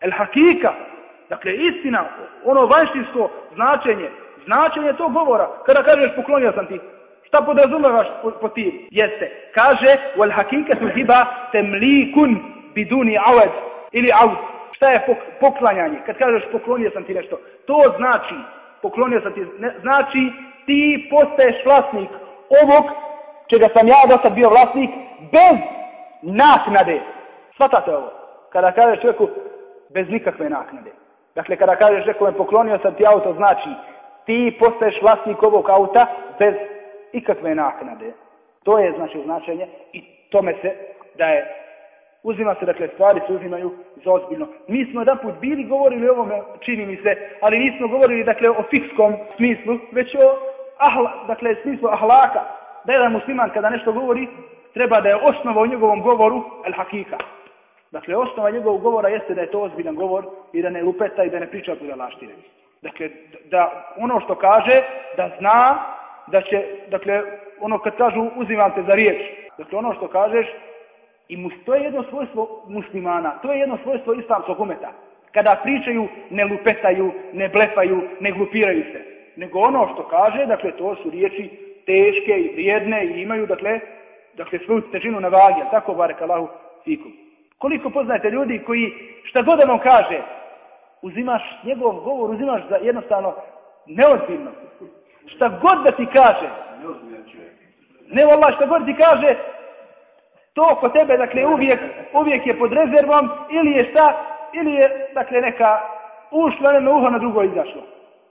El hakika. Dakle, istina, ono vanštinsko značenje, značenje tog govora, kada kažeš poklonio sam ti, šta podrazumevaš po, po tim? Jeste, kaže, wal hakika tu hiba temlikun biduni awad ili aud. Šta je poklanjanje? Kad kažeš poklonio sam ti nešto, to znači, poklonio sam ti, ne, znači ti postaješ vlasnik ovog čega sam ja do sad bio vlasnik bez naknade. Svatate ovo. Kada kažeš čovjeku bez nikakve naknade. Dakle, kada kažeš nekome poklonio sam ti auto, znači ti postaješ vlasnik ovog auta bez ikakve naknade. To je znači značenje i tome se da je uzima se, dakle, stvari se uzimaju za ozbiljno. Mi smo jedan put bili govorili o ovome, čini mi se, ali nismo govorili, dakle, o fikskom smislu, već o ahla, dakle, smislu ahlaka. Da jedan musliman kada nešto govori, treba da je osnova u njegovom govoru al hakika. Dakle, osnova njegovog govora jeste da je to ozbiljan govor i da ne lupeta i da ne priča budalaštine. Dakle, da ono što kaže, da zna da će, dakle, ono kad kažu uzimam te za riječ. Dakle, ono što kažeš, i mus, to je jedno svojstvo muslimana, to je jedno svojstvo islamskog umeta. Kada pričaju, ne lupetaju, ne blefaju, ne glupiraju se. Nego ono što kaže, dakle, to su riječi teške i vrijedne i imaju, dakle, dakle svoju težinu na vagi, tako barek Allahu fikum. Koliko poznajete ljudi koji šta god on kaže, uzimaš njegov govor, uzimaš za jednostavno neozbiljno. Šta god da ti kaže, ne Allah, šta god ti kaže, to kod tebe, dakle, uvijek, uvijek je pod rezervom ili je šta, ili je, dakle, neka ušla jedno uho na drugo izašlo.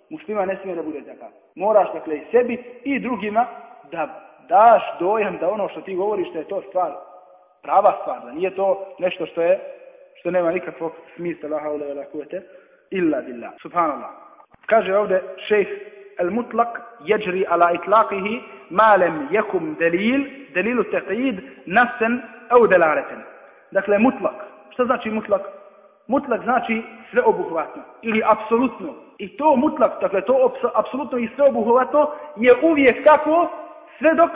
Muslima ne smije da bude takav. Moraš, dakle, i sebi i drugima da daš dojam da ono što ti govoriš da je to stvar, prava stvar, da nije to nešto što je, što nema nikakvog smisla, la haula la kuvete, illa billah, subhanallah. Kaže ovdje šejh, al mutlak jeđri ala itlaqihi malem jekum delil delilu teqid nasen au delareten. Dakle, mutlak. Šta znači mutlak? Mutlak znači sveobuhvatno ili apsolutno. I to mutlak, dakle to apsolutno i sveobuhvatno je uvijek tako sve dok,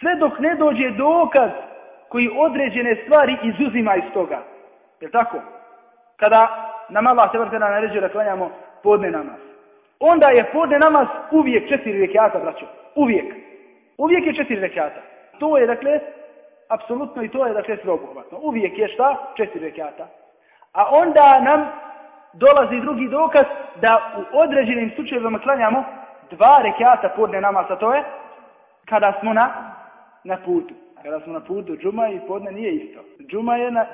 sve dok ne dođe dokaz koji određene stvari izuzima iz toga. Je tako? Kada nam Allah se vrtena naređuje da klanjamo podne namaz. Onda je podne namaz uvijek četiri rekiata, braćo. Uvijek. Uvijek je četiri rekiata. To je, dakle, apsolutno i to je, dakle, sveobuhvatno. Uvijek je šta? Četiri rekiata. A onda nam dolazi drugi dokaz da u određenim slučajevima klanjamo dva rekiata podne namaza, to je kada smo na, na putu. Kada smo na putu, džuma i podne nije isto. Džuma je na,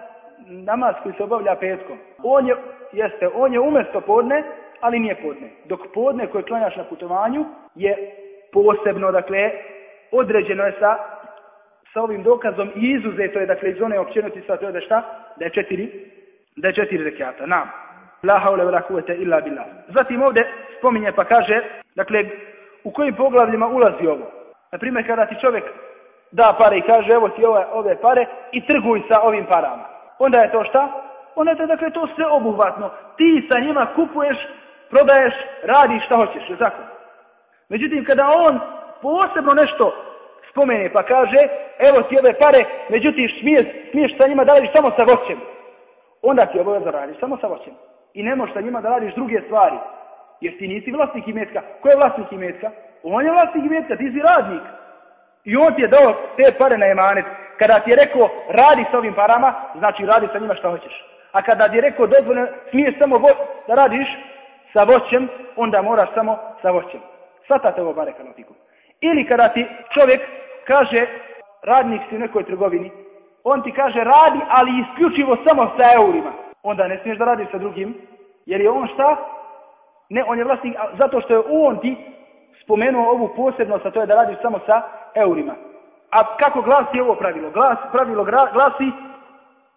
namaz koji se obavlja petkom. On je, jeste, on je umjesto podne, ali nije podne. Dok podne koje klanjaš na putovanju je posebno, dakle, određeno je sa, sa ovim dokazom i izuzeto je, dakle, iz one općenosti sa to je da šta? Da je četiri, da je četiri rekiata. Nam. La haule vela kuvete illa billah. Zatim ovdje spominje pa kaže, dakle, u kojim poglavljima ulazi ovo? Naprimjer, kada ti čovjek da pare i kaže, evo ti ove, ove pare i trguj sa ovim parama. Onda je to šta? Onda je to, dakle, to sve obuhvatno. Ti sa njima kupuješ prodaješ, radiš šta hoćeš, je tako? Međutim, kada on posebno nešto spomene pa kaže, evo ti ove pare, međutim smiješ, smiješ sa njima da radiš samo sa voćem, onda ti obaveza radiš samo sa voćem. I ne možeš sa njima da radiš druge stvari, jer ti nisi vlasnik imetka. Ko je vlasnik imetka? On je vlasnik imetka, ti si radnik. I on ti je dao te pare na emanet. Kada ti je rekao radi s ovim parama, znači radi sa njima šta hoćeš. A kada ti je rekao dozvoljeno, smiješ samo da radiš, sa voćem, onda moraš samo sa voćem. Svatate ovo bare kanotiku. Ili kada ti čovjek kaže, radnik si u nekoj trgovini, on ti kaže radi, ali isključivo samo sa eurima. onda ne smiješ da radiš sa drugim, jer je on šta? Ne, on je vlasnik, zato što je on ti spomenuo ovu posebnost, a to je da radiš samo sa eurima. A kako glasi ovo pravilo? Glas, pravilo glasi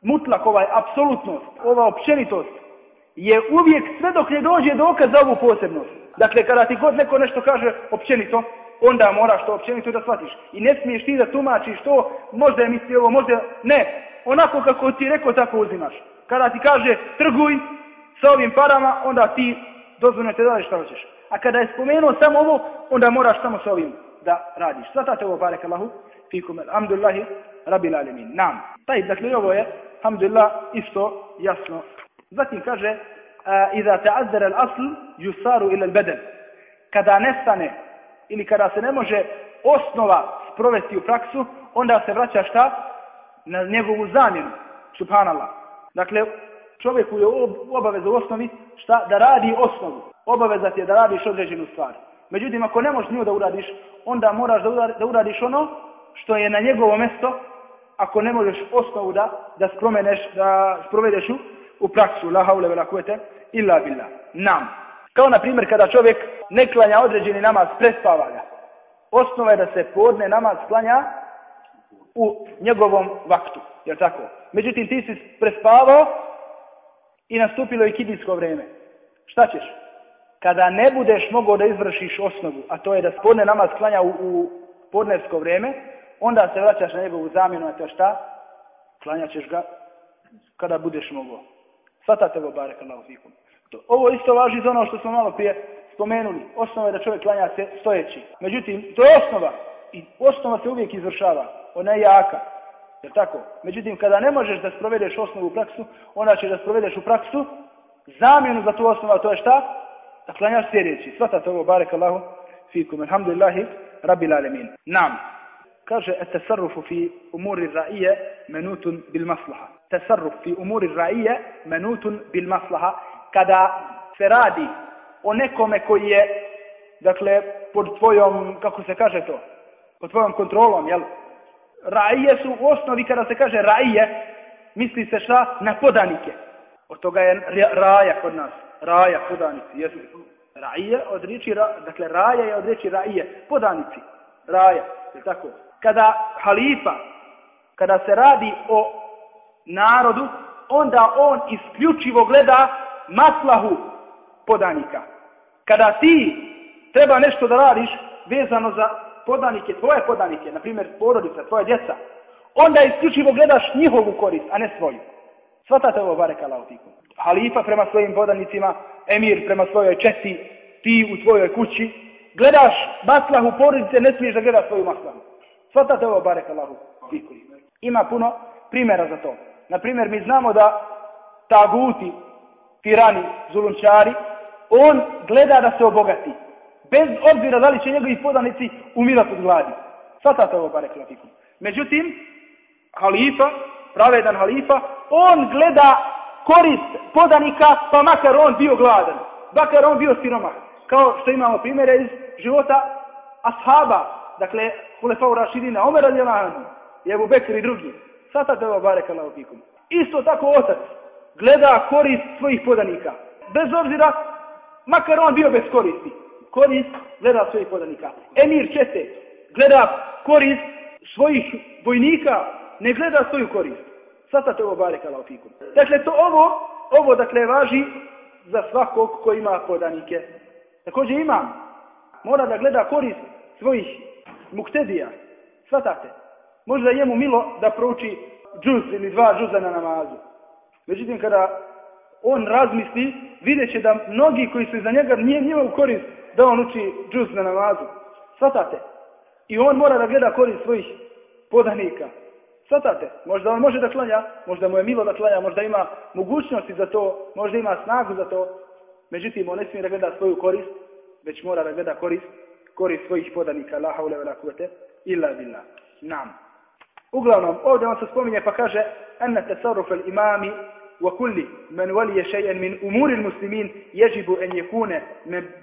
mutlak ovaj, apsolutnost, ova općenitost je uvijek sve dok ne dođe dokaz za ovu posebnost. Dakle, kada ti god neko nešto kaže općenito, onda moraš to općenito da shvatiš. I ne smiješ ti da tumačiš to, možda je misli ovo, možda ne. Onako kako ti rekao, tako uzimaš. Kada ti kaže trguj sa ovim parama, onda ti dozvoljno te da šta hoćeš. A kada je spomenuo samo ovo, onda moraš samo sa ovim da radiš. Svatate ovo, barek Allahu, fikum, alhamdulillahi, rabbil alemin. Nam. Taj, dakle, ovo je, alhamdulillah, isto jasno. Zatim kaže, iza ta'azzara al-asl yusaru ila al-badal. Kada nestane ili kada se ne može osnova sprovesti u praksu, onda se vraća šta? Na njegovu zamjenu. Subhanallah. Dakle, čovjeku je obaveza u osnovi šta? Da radi osnovu. Obaveza je da radiš određenu stvar. Međutim, ako ne možeš nju da uradiš, onda moraš da uradiš ono što je na njegovo mjesto, ako ne možeš osnovu da, da spromeneš, da sprovedeš u, u praksu. La haule vela kuvete illa billah. Nam. Kao na primjer kada čovjek ne klanja određeni namaz, prespava ga. Osnova je da se podne namaz klanja u njegovom vaktu. Jel tako? Međutim, ti si prespavao i nastupilo je kidijsko vrijeme. Šta ćeš? Kada ne budeš mogao da izvršiš osnovu, a to je da podne namaz klanja u, u podnevsko vrijeme, onda se vraćaš na njegovu zamjenu, a to šta? Klanjat ćeš ga kada budeš mogao. Svatate ovo barek Allahu fikum. Ovo isto važi za ono što smo malo prije spomenuli. Osnova je da čovjek klanja se stojeći. Međutim, to je osnova. I osnova se uvijek izvršava. Ona je jaka. Jer tako? Međutim, kada ne možeš da sprovedeš osnovu u praksu, onda će da sprovedeš u praksu zamjenu za tu osnovu, a to je šta? Da klanjaš sljedeći. Svatate ovo, barek Allahu fikum. Alhamdulillahi, rabbil alemin. Nam. Kaže, tasarrufu fi umuri ra'ije menutun bil maslaha. Tasarruf fi umuri ra'ije menutun bil maslaha kada se radi o nekome koji je, dakle, pod tvojom, kako se kaže to, pod tvojom kontrolom, jel? Raije su u osnovi, kada se kaže raije, misli se šta? Na podanike. Od toga je raja kod nas. Raja, podanici, jesu. Raije od riječi, dakle, raja je od riječi raije, podanici. Raja, je tako? Kada halifa, kada se radi o narodu, onda on isključivo gleda maslahu podanika. Kada ti treba nešto da radiš vezano za podanike, tvoje podanike, na primjer porodica, tvoje djeca, onda isključivo gledaš njihovu korist, a ne svoju. Svatate ovo bareka lautiku. Halifa prema svojim podanicima, emir prema svojoj četi, ti u tvojoj kući, gledaš maslahu porodice, ne smiješ da gledaš svoju maslahu. Svatate ovo bareka lautiku. Ima puno primjera za to. Na primjer, mi znamo da taguti, tirani, zulunčari, on gleda da se obogati. Bez obzira da li će njegovi podanici umirati od gladi. Svatate ovo bare klafikum. Međutim, halifa, pravedan halifa, on gleda korist podanika, pa makar on bio gladan. Makar on bio siromah. Kao što imamo primjere iz života ashaba. Dakle, Hulefau Rašidina, Omer Adjelanu, Jebu Bekr i drugi. Svatate ovo bare. Isto tako otac gleda korist svojih podanika. Bez obzira, makar on bio bez koristi. Korist gleda svojih podanika. Emir Čete gleda korist svojih vojnika, ne gleda svoju korist. Svatate ovo bareka laufikum. Dakle, to ovo, ovo dakle važi za svakog ko ima podanike. Također ima, mora da gleda korist svojih muktedija. Svatate. Možda njemu milo da prouči džuz ili dva džuza na namazu. Međutim, kada on razmisli, vidjet će da mnogi koji su iza njega nije njima u korist da on uči džuz na namazu. Svatate. I on mora da gleda korist svojih podanika. Svatate. Možda on može da klanja, možda mu je milo da klanja, možda ima mogućnosti za to, možda ima snagu za to. Međutim, on ne smije da gleda svoju korist, već mora da gleda korist, korist svojih podanika. La haule illa billah. Nam. Uglavnom, ovdje on se spominje pa kaže أن تصرف الإمام وكل من ولي شيئا من أمور المسلمين يجب أن يكون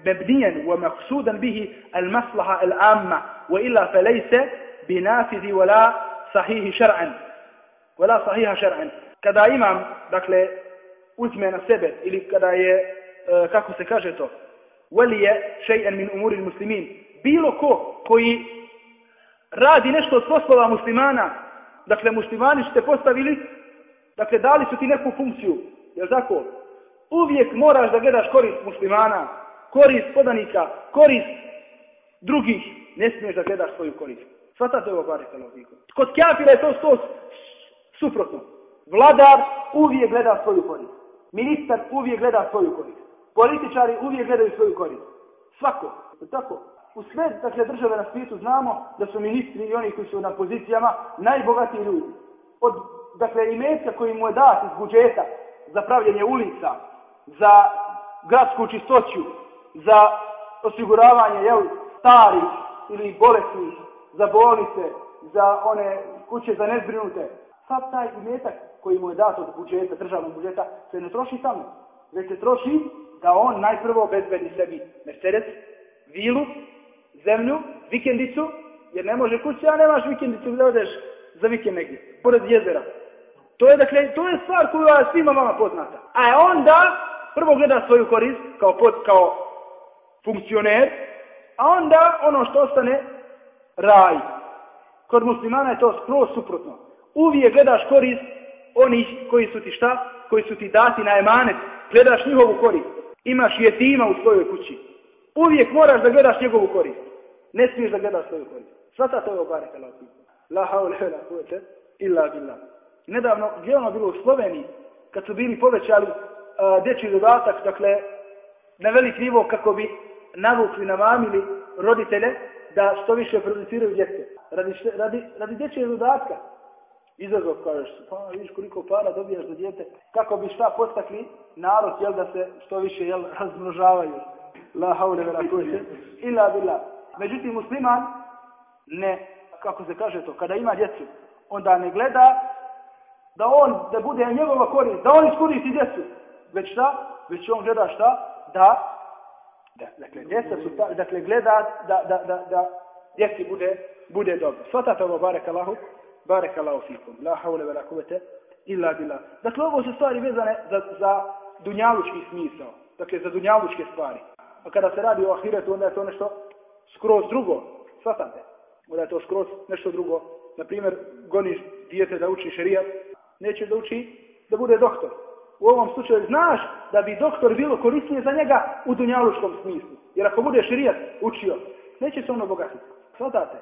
مبنيا ومقصودا به المصلحة العامة وإلا فليس بنافذ ولا صحيح شرعا ولا صحيح شرعا kada imam, dakle, uzme na sebe ili kada je, e, kako se kaže to, je še'en min umuri muslimin, bilo ko koji radi nešto od poslova muslimana, dakle muslimani su te postavili, dakle dali su ti neku funkciju, jel tako? Uvijek moraš da gledaš korist muslimana, korist podanika, korist drugih, ne smiješ da gledaš svoju korist. Svatate ovo bare Kod kjafira je to sto suprotno. Vladar uvijek gleda svoju korist. Ministar uvijek gleda svoju korist. Političari uvijek gledaju svoju korist. Svako. Tako. U sve dakle, države na svijetu znamo da su ministri i oni koji su na pozicijama najbogatiji ljudi. Od dakle, imetka koji mu je dat iz budžeta za pravljenje ulica, za gradsku čistoću, za osiguravanje jel, starih ili bolesnih, za bolnice, za one kuće za nezbrinute. Sad taj imetak koji mu je dat od budžeta, državnog budžeta, se ne troši tamo. Već se troši da on najprvo obezbedi sebi Mercedes, vilu, zemlju, vikendicu, jer ne može kuće, a nemaš vikendicu gdje odeš za vikend negdje, pored jezera. To je, dakle, to je stvar koja je svima vama poznata. A onda prvo gleda svoju korist kao, pod, kao funkcioner, a onda ono što ostane raj. Kod muslimana je to skroz suprotno. Uvijek gledaš korist onih koji su ti šta? Koji su ti dati na emanet. Gledaš njihovu korist. Imaš jetima u svojoj kući. Uvijek moraš da gledaš njegovu korist. Ne smiješ da gledaš svoju korist. Svata to je obare La haule la illa billah. Nedavno, gdje je ono bilo u Sloveniji, kad su bili povećali uh, dječji dodatak, dakle, na velik nivo kako bi navukli, navamili roditelje da što više produciraju djece. Radi, radi, radi dječjeg dodatka. Izazov kažeš, pa vidiš koliko para dobijaš za dijete, kako bi šta postakli narod, jel da se što više jel, *laughs* razmnožavaju. La haule vera illa billah. Međutim, musliman ne, kako se kaže to, kada ima djecu, onda ne gleda da on, da bude njegova korist, da on iskoristi djecu. Već šta? Već on gleda šta? Da, da dakle, djeca su, dakle, gleda da, da, da, da djeci bude, bude dobro. Svatate ovo, barek Allahu, barek Allahu fikum. La haule vela kuvete, illa billah. Dakle, ovo su stvari vezane za, za dunjalučki smisao. Dakle, za dunjalučke stvari. A kada se radi o ahiretu, onda je to nešto skroz drugo. Svatate. Onda je to skroz nešto drugo. Naprimjer, goniš dijete da uči šerijat, neće da uči da bude doktor. U ovom slučaju znaš da bi doktor bilo korisnije za njega u dunjalučkom smislu. Jer ako bude širijat učio, neće se on obogatiti. Svatate?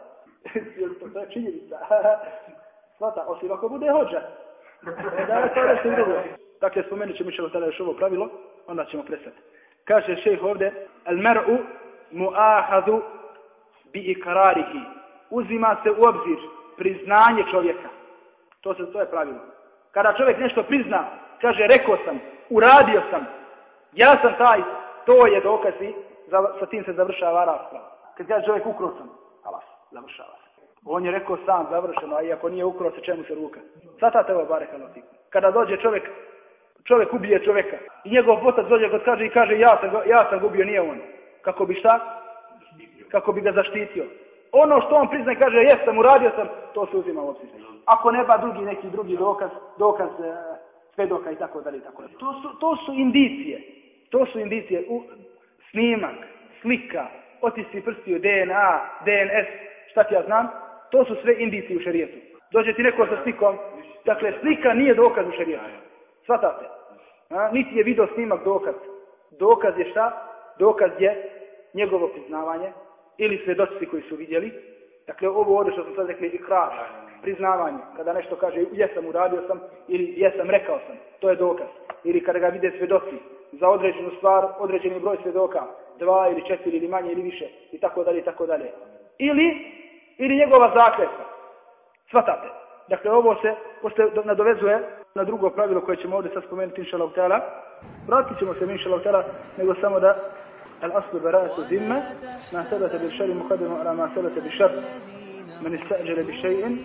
*laughs* to je činjenica. *laughs* Svata, osim ako bude hođa. E, da je to nešto drugo. Dakle, spomenut ćemo ćemo tada još ovo pravilo, onda ćemo prestati. Kaže šejh ovdje, al mar'u mu'ahadu bi ikrarihi. Uzima se u obzir priznanje čovjeka. To se to je pravilo. Kada čovjek nešto prizna, kaže rekao sam, uradio sam, ja sam taj, to je dokaz i sa tim se završava rasprava. Kad kaže čovjek ukro sam, alas, završava se. On je rekao sam završeno, a i ako nije ukro se čemu se ruka. Sata te ovo bare Kada dođe čovjek, čovjek ubije čovjeka i njegov potac dođe kod kaže i kaže ja sam, ja sam gubio, nije on. Kako bi šta? Kako bi ga zaštitio. Ono što on priznaje kaže jesam, uradio sam, to se uzima u obzir. Ako nema drugi neki drugi dokaz, dokaz e, svedoka i tako dalje tako dalje. To su, to su indicije. To su indicije. U, snimak, slika, otisci prstiju, DNA, DNS, šta ti ja znam, to su sve indicije u šerijetu. Dođe ti neko sa slikom, dakle slika nije dokaz u šerijetu. Svatate. A, niti je video snimak dokaz. Dokaz je šta? Dokaz je njegovo priznavanje ili svjedoci koji su vidjeli. Dakle, ovo ovdje što smo sad rekli ikrar, priznavanje. Kada nešto kaže jesam uradio sam ili jesam rekao sam. To je dokaz. Ili kada ga vide svjedoci za određenu stvar, određeni broj svjedoka, dva ili četiri ili manje ili više i tako dalje i tako dalje. Ili, ili njegova zakletva. Svatate. Dakle, ovo se posle nadovezuje na drugo pravilo koje ćemo ovdje sad spomenuti inša Vratit ćemo se inša nego samo da الأصل براءة الذمة ما ثبت بالشر مقدم على ما ثبت بالشر. من استأجل بشيء.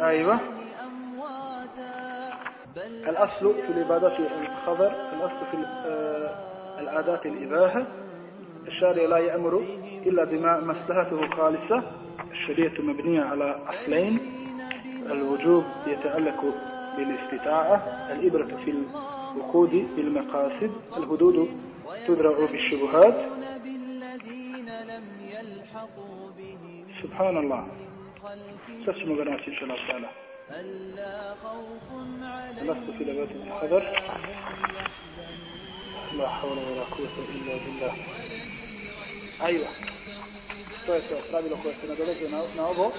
أيوة. الأصل في العبادات الخبر الأصل في آه، العادات الإباحة. الشارع لا يأمر إلا بما مصلحته خالصة. الشريعة مبنية على أصلين. الوجوب يتعلق بالاستطاعة. الإبرة في العقود بالمقاصد. الهدود تدرع بالشبهات سبحان الله تسمى بنات إن شاء الله تعالى لست في لغات الحذر لا حول ولا قوة إلا بالله أيوة to je to pravilo koje se nadovezuje na, na ovo,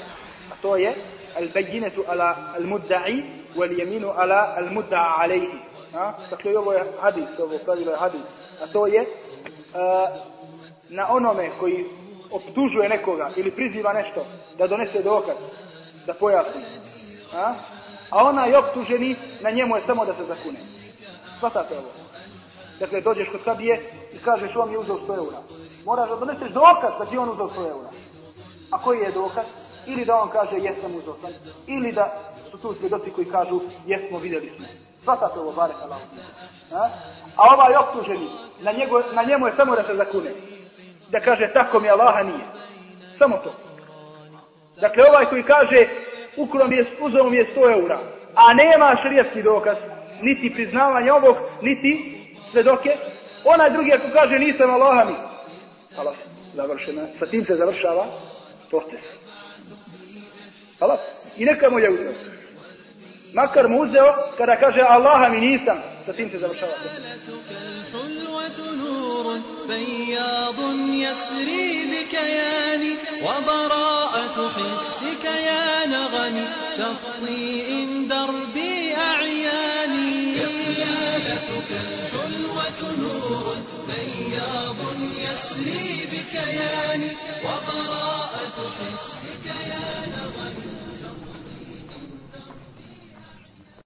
a to je al-bayyinatu ala al-mudda'i wal yaminu ala al-mudda'a alayhi. A? Dakle, ovo je hadis, ovo pravilo je hadis. A to je a, na onome koji optužuje nekoga ili priziva nešto da donese dokaz, da pojasni. A, a onaj optuženi, na njemu je samo da se zakune. Svatate ovo. Dakle, dođeš kod sabije i kažeš on je uzeo 100 eura. Moraš da doneseš dokaz da ti on uzeo 100 eura. A koji je dokaz? Ili da on kaže jesam uzeo sam, ili da su tu svjedoci koji kažu jesmo, vidjeli smo. Svatate ovo, bare Allah. A? ovaj optuženi, na, njegu, na njemu je samo da se zakune. Da kaže tako mi Allaha nije. Samo to. Dakle, ovaj koji kaže ukrom je, uzeo je 100 eura, a nema šrijetski dokaz, niti priznavanje ovog, niti svedoke, onaj drugi ako kaže nisam Allaha mi. Allah, završena. Sa tim se završava proces. Allah, i neka mu je uzeo. Makar mu uzeo kada kaže Allaha mi nisam, sa tim se završava. بياض يسري بكياني وبراءة حسك يا نغمي شطي إن دربي أعياني إقلالتك الحلوة نور بياض يسري بكياني وبراءة حسك يا نغمي